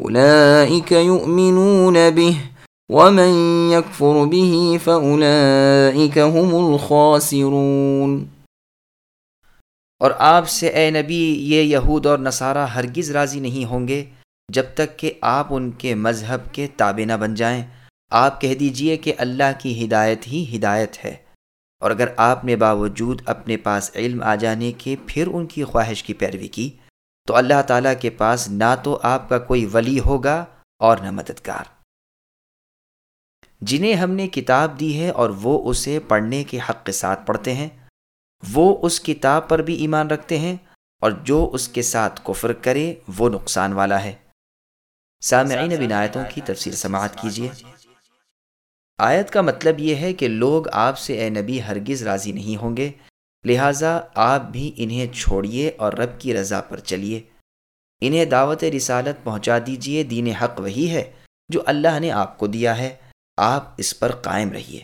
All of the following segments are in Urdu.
أولئك يؤمنون به، ومن يكفر به فأولئك هم الخاسرون. اور آپ سے اے نبی، یہ یہود اور نصارہ ہرگز راضی نہیں ہوں گے جب تک کہ آپ ان کے مذہب کے تابع نہ بن جائیں۔ آپ کہہ دیجیے کہ اللہ کی ہدایت ہی ہدایت ہے۔ اور اگر آپ نے باوجود اپنے پاس علم آ جانے کے پھر ان کی خواہش کی پیروی کی تو اللہ تعالیٰ کے پاس نہ تو آپ کا کوئی ولی ہوگا اور نہ مددگار۔ جنہیں ہم نے کتاب دی ہے اور وہ اسے پڑھنے کے حق کے ساتھ پڑھتے ہیں، وہ اس کتاب پر بھی ایمان رکھتے ہیں اور جو اس کے ساتھ کفر کرے، وہ نقصان والا ہے۔ سامعین بن آیتوں کی تفسیر سماعت کیجیے۔ آیت کا مطلب یہ ہے کہ لوگ آپ سے اے نبی ہرگز راضی نہیں ہوں گے۔ لہٰذا آپ بھی انہیں چھوڑیے اور رب کی رضا پر چلیے۔ انہیں دعوت رسالت پہنچا دیجیے، دین حق وہی ہے جو اللہ نے آپ کو دیا ہے۔ آپ اس پر قائم رہیے۔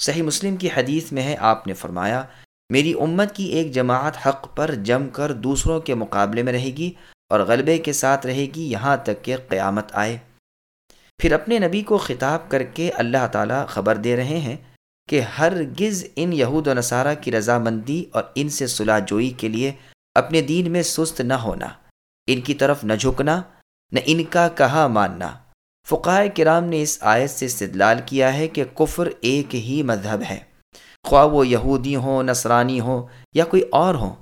صحیح مسلم کی حدیث میں ہے، آپ نے فرمایا، میری امت کی ایک جماعت حق پر جم کر دوسروں کے مقابلے میں رہے گی اور غلبے کے ساتھ رہے گی یہاں تک کہ قیامت آئے۔ پھر اپنے نبی کو خطاب کر کے اللہ تعالیٰ خبر دے رہے ہیں کہ ہر گز ان یہود و نصارہ کی رضامندی اور ان سے صلاح جوئی کے لیے اپنے دین میں سست نہ ہونا، ان کی طرف نہ جھکنا، نہ ان کا کہا ماننا۔ فقائے کرام نے اس آیت سے استدلال کیا ہے کہ کفر ایک ہی مذہب ہے۔ خواہ وہ یہودی ہوں، نصرانی ہوں یا کوئی اور ہوں،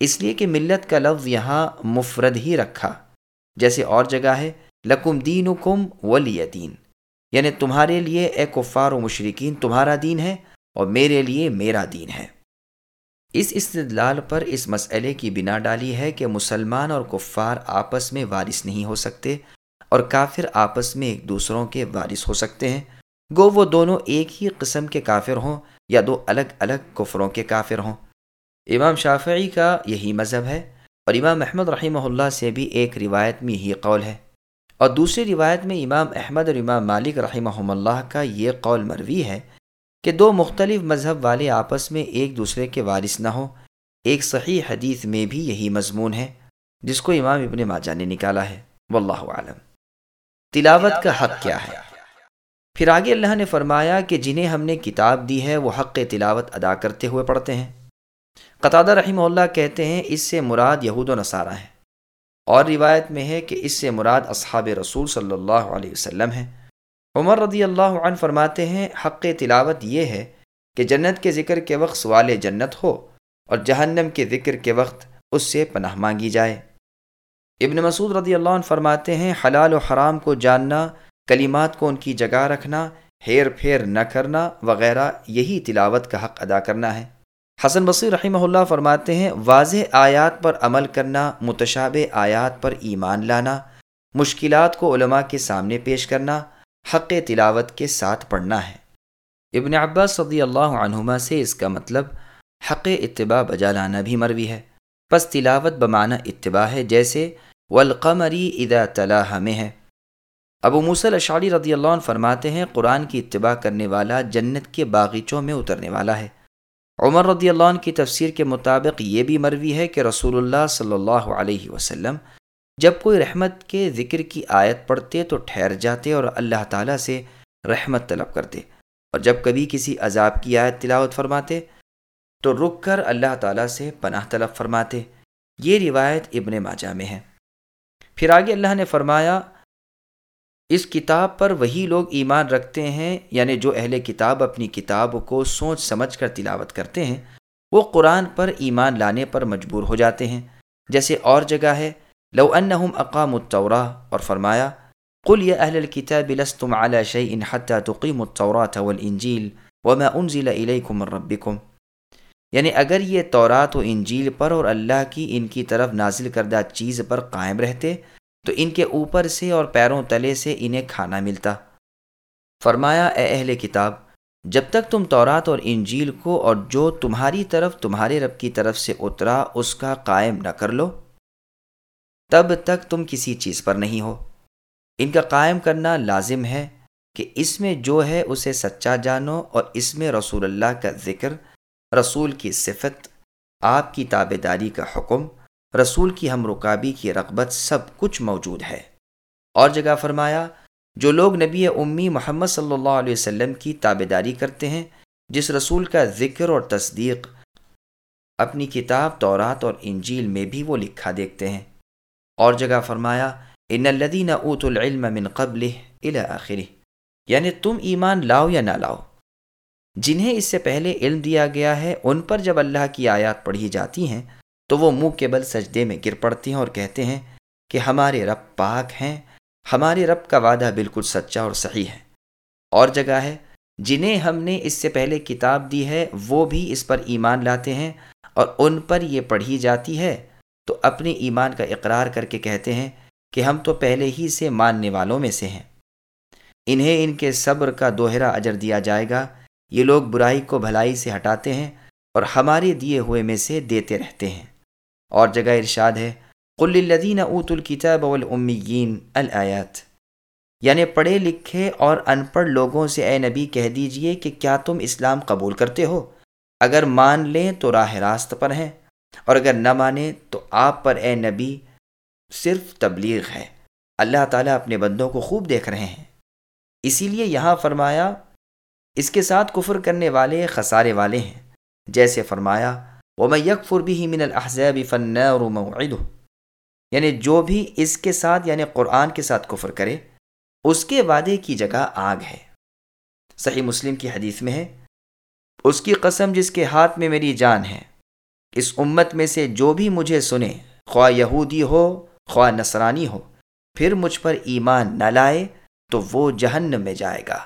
اس لیے کہ ملت کا لفظ یہاں مفرد ہی رکھا۔ جیسے اور جگہ ہے، لکم دین کم ولی دین یعنی تمہارے لیے اے کفار و مشرقین تمہارا دین ہے اور میرے لیے میرا دین ہے۔ اس استدلال پر اس مسئلے کی بنا ڈالی ہے کہ مسلمان اور کفار آپس میں وارث نہیں ہو سکتے اور کافر آپس میں ایک دوسروں کے وارث ہو سکتے ہیں۔ گو وہ دونوں ایک ہی قسم کے کافر ہوں یا دو الگ الگ کفروں کے کافر ہوں۔ امام شافعی کا یہی مذہب ہے اور امام احمد رحمہ اللہ سے بھی ایک روایت میں یہی قول ہے۔ اور دوسری روایت میں امام احمد اور امام مالک رحمہ اللہ کا یہ قول مروی ہے کہ دو مختلف مذہب والے آپس میں ایک دوسرے کے وارث نہ ہوں۔ ایک صحیح حدیث میں بھی یہی مضمون ہے جس کو امام ابن ماجہ نے نکالا ہے۔ واللہ عالم تلاوت کا حق کیا ہے؟ پھر آگے اللہ نے فرمایا کہ جنہیں ہم نے کتاب دی ہے وہ حق تلاوت ادا کرتے ہوئے پڑھتے ہیں۔ قطادہ رحمہ اللہ کہتے ہیں اس سے مراد یہود و نصارہ ہے اور روایت میں ہے کہ اس سے مراد اصحاب رسول صلی اللہ علیہ وسلم ہے عمر رضی اللہ عنہ فرماتے ہیں، حق تلاوت یہ ہے کہ جنت کے ذکر کے وقت سوال جنت ہو اور جہنم کے ذکر کے وقت اس سے پناہ مانگی جائے۔ ابن مسعود رضی اللہ عنہ فرماتے ہیں، حلال و حرام کو جاننا، کلمات کو ان کی جگہ رکھنا ہیر پھیر نہ کرنا وغیرہ، یہی تلاوت کا حق ادا کرنا ہے۔ حسن بصیر رحمہ اللہ فرماتے ہیں، واضح آیات پر عمل کرنا متشاب آیات پر ایمان لانا، مشکلات کو علماء کے سامنے پیش کرنا، حق تلاوت کے ساتھ پڑھنا ہے۔ ابن عباس صدی اللہ عنہما سے اس کا مطلب حق اتباع بجا لانا بھی مروی ہے۔ پس تلاوت بمانہ اتباع ہے، جیسے والقمری اذا تلاح میں ہے ابو موسل اشعری رضی اللہ عنہ فرماتے ہیں، قرآن کی اتباع کرنے والا جنت کے باغیچوں میں اترنے والا ہے۔ عمر رضی اللہ عنہ کی تفسیر کے مطابق یہ بھی مروی ہے کہ رسول اللہ صلی اللہ علیہ وسلم جب کوئی رحمت کے ذکر کی آیت پڑھتے تو ٹھہر جاتے اور اللہ تعالیٰ سے رحمت طلب کرتے اور جب کبھی کسی عذاب کی آیت تلاوت فرماتے تو رک کر اللہ تعالیٰ سے پناہ طلب فرماتے۔ یہ روایت ابن ماجہ میں ہے۔ پھر آگے اللہ نے فرمایا اس کتاب پر وہی لوگ ایمان رکھتے ہیں یعنی جو اہل کتاب اپنی کتاب کو سوچ سمجھ کر تلاوت کرتے ہیں، وہ قرآن پر ایمان لانے پر مجبور ہو جاتے ہیں۔ جیسے اور جگہ ہے، لو انہم اقام التورا اور فرمایا، قل یا اہل الكتاب لستم على شيء حتى تقيموا التوراة والانجیل وما انزل الیکم من ربکم۔ یعنی اگر یہ تورات و انجیل پر اور اللہ کی ان کی طرف نازل کردہ چیز پر قائم رہتے تو ان کے اوپر سے اور پیروں تلے سے انہیں کھانا ملتا۔ فرمایا، اے اہل کتاب، جب تک تم تورات اور انجیل کو اور جو تمہاری طرف تمہارے رب کی طرف سے اترا، اس کا قائم نہ کر لو، تب تک تم کسی چیز پر نہیں ہو۔ ان کا قائم کرنا لازم ہے کہ اس میں جو ہے اسے سچا جانو اور اس میں رسول اللہ کا ذکر، رسول کی صفت، آپ کی تابے داری کا حکم۔ رسول کی ہم رکابی کی رغبت سب کچھ موجود ہے۔ اور جگہ فرمایا، جو لوگ نبی امی محمد صلی اللہ علیہ وسلم کی تابے داری کرتے ہیں، جس رسول کا ذکر اور تصدیق اپنی کتاب، تورات اور انجیل میں بھی وہ لکھا دیکھتے ہیں۔ اور جگہ فرمایا، ان الدین اوت العلم من قبل آخری یعنی تم ایمان لاؤ یا نہ لاؤ۔ جنہیں اس سے پہلے علم دیا گیا ہے، ان پر جب اللہ کی آیات پڑھی جاتی ہیں تو وہ منہ کے بل سجدے میں گر پڑتی ہیں اور کہتے ہیں کہ ہمارے رب پاک ہیں، ہمارے رب کا وعدہ بالکل سچا اور صحیح ہے۔ اور جگہ ہے، جنہیں ہم نے اس سے پہلے کتاب دی ہے، وہ بھی اس پر ایمان لاتے ہیں اور ان پر یہ پڑھی جاتی ہے۔ تو اپنے ایمان کا اقرار کر کے کہتے ہیں کہ ہم تو پہلے ہی سے ماننے والوں میں سے ہیں۔ انہیں ان کے صبر کا دوہرا اجر دیا جائے گا۔ یہ لوگ برائی کو بھلائی سے ہٹاتے ہیں اور ہمارے دیے ہوئے میں سے دیتے رہتے ہیں۔ اور جگہ ارشاد ہے، قل للذین اوت الکتاب والامیین الآیات یعنی پڑھے لکھے اور ان پڑھ لوگوں سے اے نبی کہہ دیجیے کہ کیا تم اسلام قبول کرتے ہو؟ اگر مان لیں تو راہ راست پر ہیں، اور اگر نہ مانیں تو آپ پر اے نبی صرف تبلیغ ہے۔ اللہ تعالیٰ اپنے بندوں کو خوب دیکھ رہے ہیں۔ اسی لیے یہاں فرمایا، اس کے ساتھ کفر کرنے والے خسارے والے ہیں۔ جیسے فرمایا وہ میں یک فربی من الحضیب فن اور یعنی جو بھی اس کے ساتھ یعنی قرآن کے ساتھ کفر کرے، اس کے وعدے کی جگہ آگ ہے۔ صحیح مسلم کی حدیث میں ہے، اس کی قسم جس کے ہاتھ میں میری جان ہے، اس امت میں سے جو بھی مجھے سنے، خواہ یہودی ہو، خواہ نصرانی ہو، پھر مجھ پر ایمان نہ لائے تو وہ جہنم میں جائے گا۔